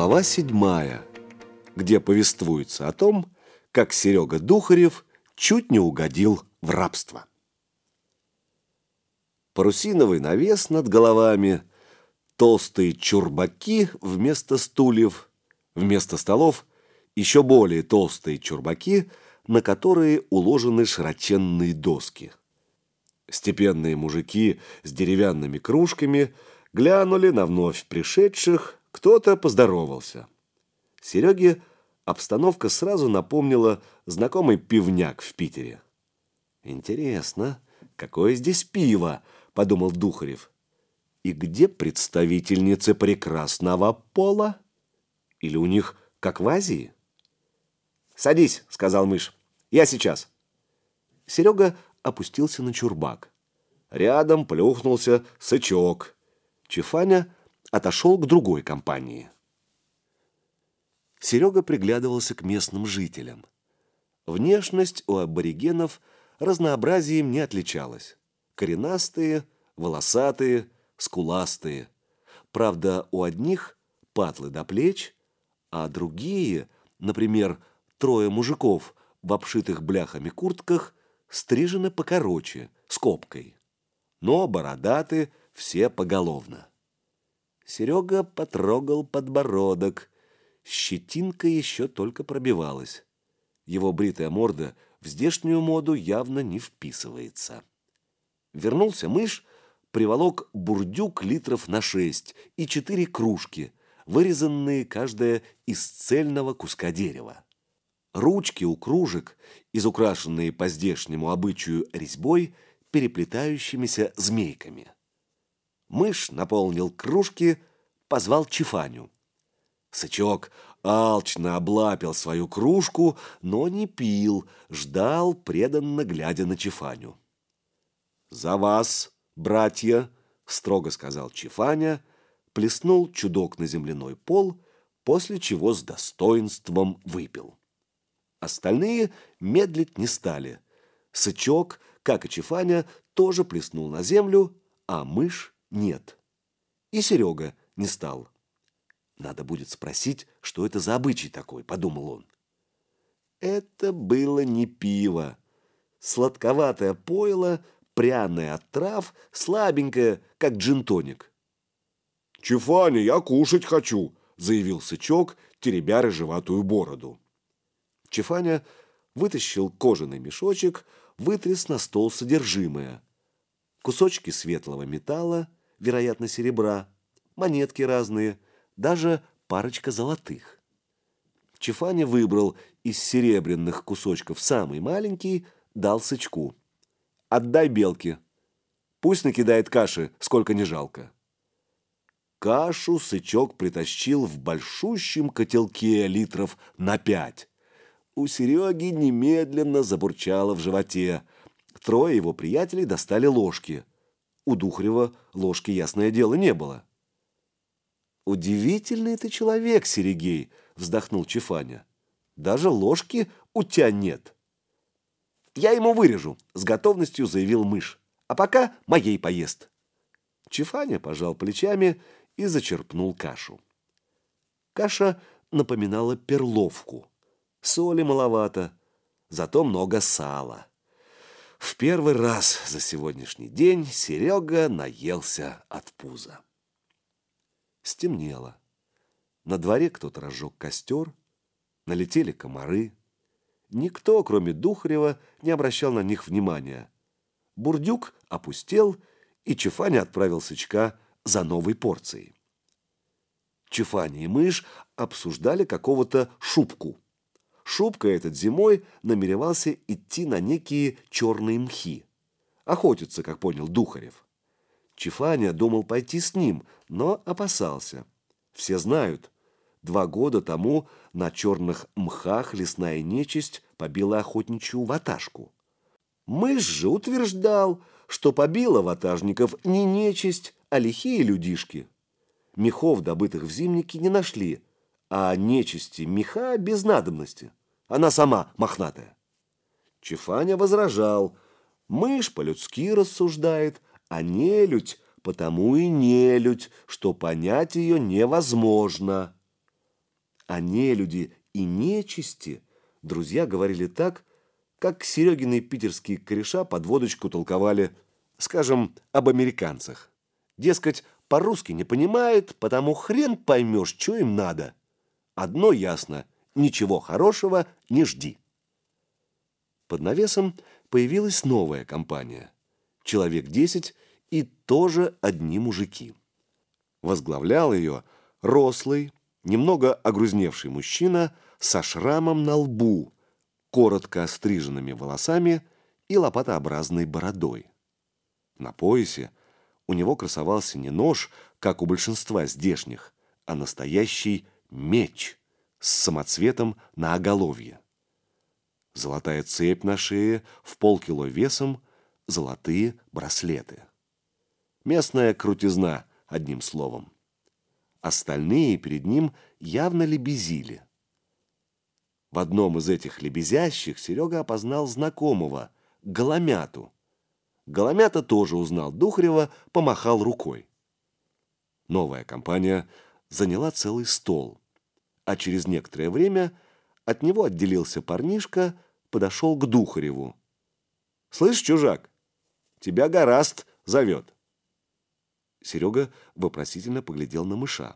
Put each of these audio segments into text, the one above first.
Глава седьмая, где повествуется о том, как Серега Духарев чуть не угодил в рабство. Парусиновый навес над головами, толстые чурбаки вместо стульев, вместо столов еще более толстые чурбаки, на которые уложены широченные доски. Степенные мужики с деревянными кружками глянули на вновь пришедших, кто-то поздоровался. Сереге обстановка сразу напомнила знакомый пивняк в Питере. «Интересно, какое здесь пиво?» – подумал Духарев. «И где представительницы прекрасного пола? Или у них как в Азии?» «Садись», – сказал мышь. «Я сейчас». Серега опустился на чурбак. Рядом плюхнулся сычок. Чефаня отошел к другой компании. Серега приглядывался к местным жителям. Внешность у аборигенов разнообразием не отличалась. Коренастые, волосатые, скуластые. Правда, у одних патлы до плеч, а другие, например, трое мужиков в обшитых бляхами куртках, стрижены покороче, с копкой. Но бородаты все поголовно. Серега потрогал подбородок. Щетинка еще только пробивалась. Его бритая морда в здешнюю моду явно не вписывается. Вернулся мышь, приволок бурдюк литров на шесть и четыре кружки, вырезанные каждая из цельного куска дерева. Ручки у кружек, изукрашенные по здешнему обычаю резьбой, переплетающимися змейками. Мышь наполнил кружки, позвал Чифаню. Сычок алчно облапил свою кружку, но не пил, ждал, преданно глядя на Чифаню. «За вас, братья!» — строго сказал Чифаня, плеснул чудок на земляной пол, после чего с достоинством выпил. Остальные медлить не стали. Сычок, как и Чифаня, тоже плеснул на землю, а мышь нет. И Серега не стал. Надо будет спросить, что это за обычай такой, подумал он. Это было не пиво. Сладковатое пойло, пряное от трав, слабенькое, как джинтоник. «Чефаня, я кушать хочу!» – заявил Сычок, теребя рыжеватую бороду. Чефаня вытащил кожаный мешочек, вытряс на стол содержимое. Кусочки светлого металла – вероятно, серебра, монетки разные, даже парочка золотых. Чефаня выбрал из серебряных кусочков самый маленький, дал сычку. «Отдай белке. Пусть накидает каши, сколько не жалко». Кашу сычок притащил в большущем котелке литров на пять. У Сереги немедленно забурчало в животе. Трое его приятелей достали ложки. У Духарева ложки, ясное дело, не было. «Удивительный ты человек, Серегей!» – вздохнул Чефаня. «Даже ложки у тебя нет». «Я ему вырежу», – с готовностью заявил мышь. «А пока моей поест». Чефаня пожал плечами и зачерпнул кашу. Каша напоминала перловку. Соли маловато, зато много сала. В первый раз за сегодняшний день Серега наелся от пуза. Стемнело. На дворе кто-то разжег костер, налетели комары. Никто, кроме Духарева, не обращал на них внимания. Бурдюк опустел, и Чефаня отправил сычка за новой порцией. Чефаня и мышь обсуждали какого-то шубку – Шубка этот зимой намеревался идти на некие черные мхи. Охотиться, как понял Духарев. Чифаня думал пойти с ним, но опасался. Все знают, два года тому на черных мхах лесная нечисть побила охотничью ваташку. Мышь же утверждал, что побила ватажников не нечисть, а лихие людишки. Мехов, добытых в зимнике, не нашли, а нечисти меха без надобности. Она сама мохнатая. Чефаня возражал. Мышь по-людски рассуждает, а нелюдь потому и нелюдь, что понять ее невозможно. О нелюди и нечисти друзья говорили так, как Серегины питерские кореша под водочку толковали, скажем, об американцах. Дескать, по-русски не понимает, потому хрен поймешь, что им надо. Одно ясно – ничего хорошего не жди. Под навесом появилась новая компания. Человек десять и тоже одни мужики. Возглавлял ее рослый, немного огрузневший мужчина со шрамом на лбу, коротко остриженными волосами и лопатообразной бородой. На поясе у него красовался не нож, как у большинства здешних, а настоящий меч с самоцветом на оголовье. Золотая цепь на шее в полкило весом, золотые браслеты. Местная крутизна, одним словом. Остальные перед ним явно лебезили. В одном из этих лебезящих Серега опознал знакомого, Голомяту. Голомята тоже узнал Духарева, помахал рукой. Новая компания заняла целый стол, а через некоторое время от него отделился парнишка, подошел к Духареву. «Слышь, чужак, тебя Гораст зовет». Серега вопросительно поглядел на мыша,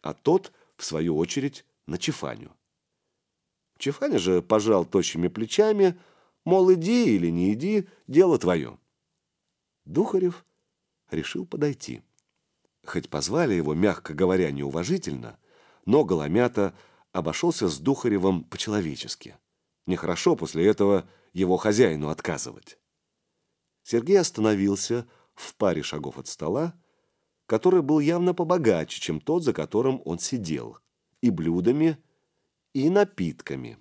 а тот, в свою очередь, на Чефаню. Чефаня же пожал тощими плечами, мол, иди или не иди, дело твое. Духарев решил подойти. Хоть позвали его, мягко говоря, неуважительно, но Голомята обошелся с Духаревым по-человечески. Нехорошо после этого его хозяину отказывать. Сергей остановился в паре шагов от стола, который был явно побогаче, чем тот, за которым он сидел, и блюдами, и напитками.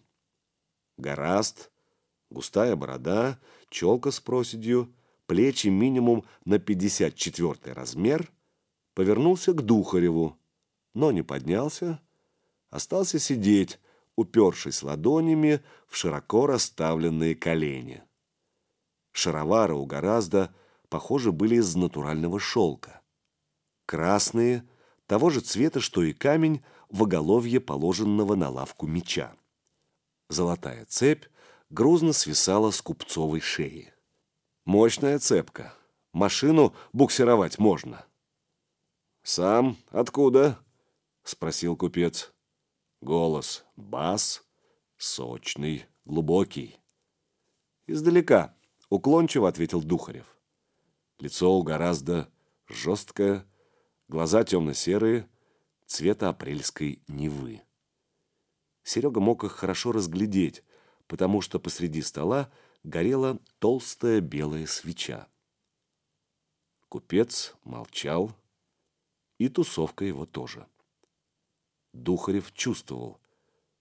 Гораст, густая борода, челка с проседью, плечи минимум на 54 размер, повернулся к Духареву, но не поднялся, остался сидеть, упершись ладонями в широко расставленные колени. Шаровары у Гораздо, похоже, были из натурального шелка красные, того же цвета, что и камень в оголовье положенного на лавку меча. Золотая цепь грузно свисала с купцовой шеи. Мощная цепка. Машину буксировать можно. «Сам откуда?» — спросил купец. Голос бас, сочный, глубокий. «Издалека», — уклончиво ответил Духарев. Лицо гораздо жесткое, Глаза темно-серые, цвета апрельской Невы. Серега мог их хорошо разглядеть, потому что посреди стола горела толстая белая свеча. Купец молчал, и тусовка его тоже. Духарев чувствовал,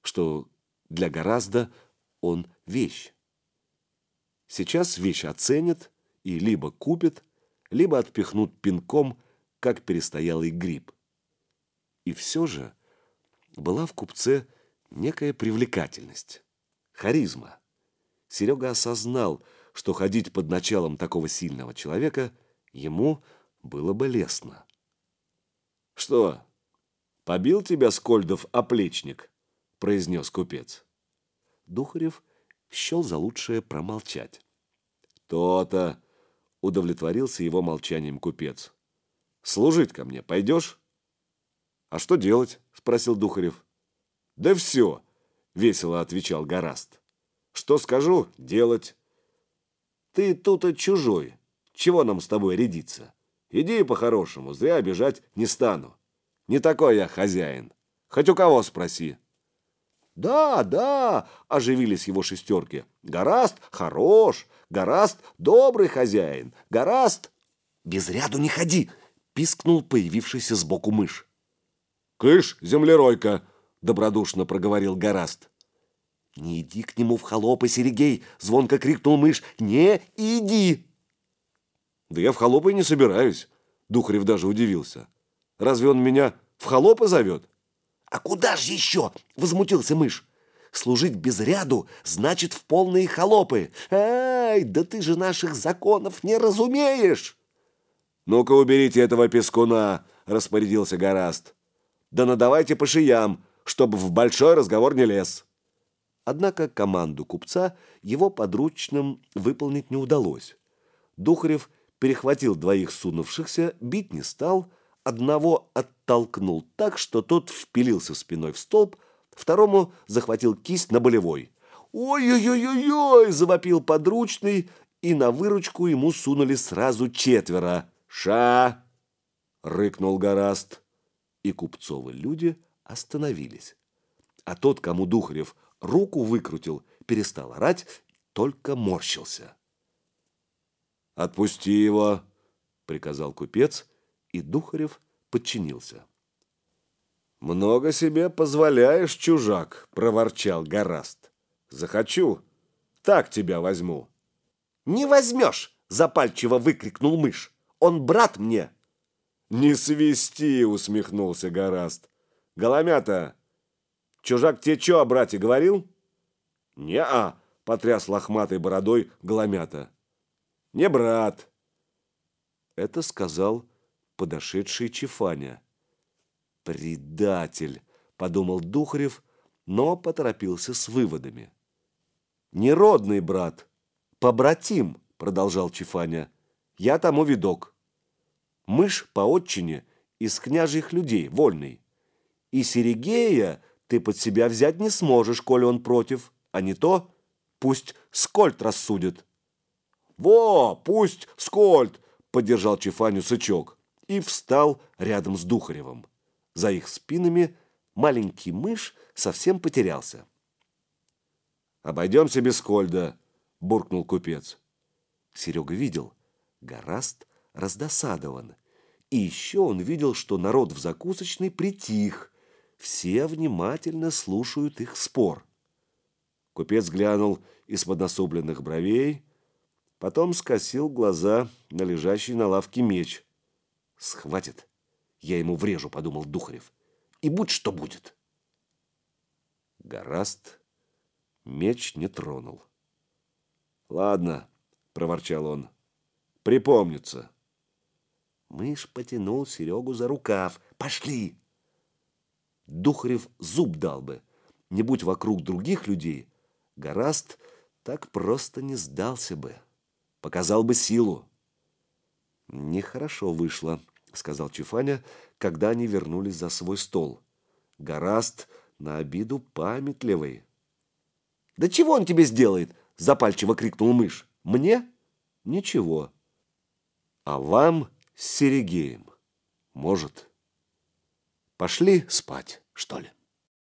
что для гораздо он вещь. Сейчас вещь оценят и либо купят, либо отпихнут пинком как перестоялый гриб. И все же была в купце некая привлекательность, харизма. Серега осознал, что ходить под началом такого сильного человека ему было бы лестно. «Что, побил тебя Скольдов оплечник?» – произнес купец. Духарев счел за лучшее промолчать. «То-то!» – удовлетворился его молчанием купец. Служить ко мне пойдешь?» «А что делать?» – спросил Духарев. «Да все!» – весело отвечал Гораст. «Что скажу – делать. Ты тут чужой. Чего нам с тобой рядиться? Иди по-хорошему, зря обижать не стану. Не такой я хозяин. Хоть у кого спроси». «Да, да!» – оживились его шестерки. «Гораст хорош! Гораст добрый хозяин! Гораст...» «Без ряду не ходи!» пискнул появившийся сбоку мышь. «Кыш, землеройка!» — добродушно проговорил Гораст. «Не иди к нему в холопы, Серегей!» — звонко крикнул мышь. «Не иди!» «Да я в холопы не собираюсь!» — Духарев даже удивился. «Разве он меня в холопы зовет?» «А куда же еще?» — возмутился мышь. «Служить без ряду значит в полные холопы! Ай, да ты же наших законов не разумеешь!» «Ну-ка уберите этого пескуна!» – распорядился Гораст. «Да надавайте по шиям, чтобы в большой разговор не лез. Однако команду купца его подручным выполнить не удалось. Духарев перехватил двоих сунувшихся, бить не стал, одного оттолкнул так, что тот впилился спиной в столб, второму захватил кисть на болевой. «Ой-ой-ой-ой!» – завопил подручный, и на выручку ему сунули сразу четверо. «Ша!» – рыкнул Гораст. И купцовы люди остановились. А тот, кому Духарев руку выкрутил, перестал орать, только морщился. «Отпусти его!» – приказал купец, и Духарев подчинился. «Много себе позволяешь, чужак!» – проворчал Гораст. «Захочу, так тебя возьму». «Не возьмешь!» – запальчиво выкрикнул мышь. «Он брат мне!» «Не свисти!» – усмехнулся Гораст. «Голомята, чужак тебе что о брате говорил?» «Не-а!» – потряс лохматой бородой Голомята. «Не брат!» Это сказал подошедший Чифаня. «Предатель!» – подумал Духарев, но поторопился с выводами. «Неродный брат, побратим!» – продолжал Чифаня. «Я тому видок. Мышь по отчине из княжьих людей, вольный. И Серегея ты под себя взять не сможешь, коли он против, а не то пусть Скольд рассудит». «Во, пусть Скольд!» – поддержал Чифаню Сычок и встал рядом с Духаревым. За их спинами маленький мышь совсем потерялся. «Обойдемся без Скольда», – буркнул купец. Серега видел, Гораст раздосадован. И еще он видел, что народ в закусочной притих. Все внимательно слушают их спор. Купец глянул из-под насупленных бровей, потом скосил глаза на лежащий на лавке меч. «Схватит, я ему врежу», — подумал Духарев. «И будь что будет». Гораст меч не тронул. «Ладно», — проворчал он, — «припомнится». Мышь потянул Серегу за рукав. «Пошли!» Духарев зуб дал бы. Не будь вокруг других людей, Гораст так просто не сдался бы. Показал бы силу. «Нехорошо вышло», — сказал Чифаня, когда они вернулись за свой стол. «Гораст на обиду памятливый». «Да чего он тебе сделает?» — запальчиво крикнул мышь. «Мне? Ничего. А вам с Серегеем? Может. Пошли спать, что ли?»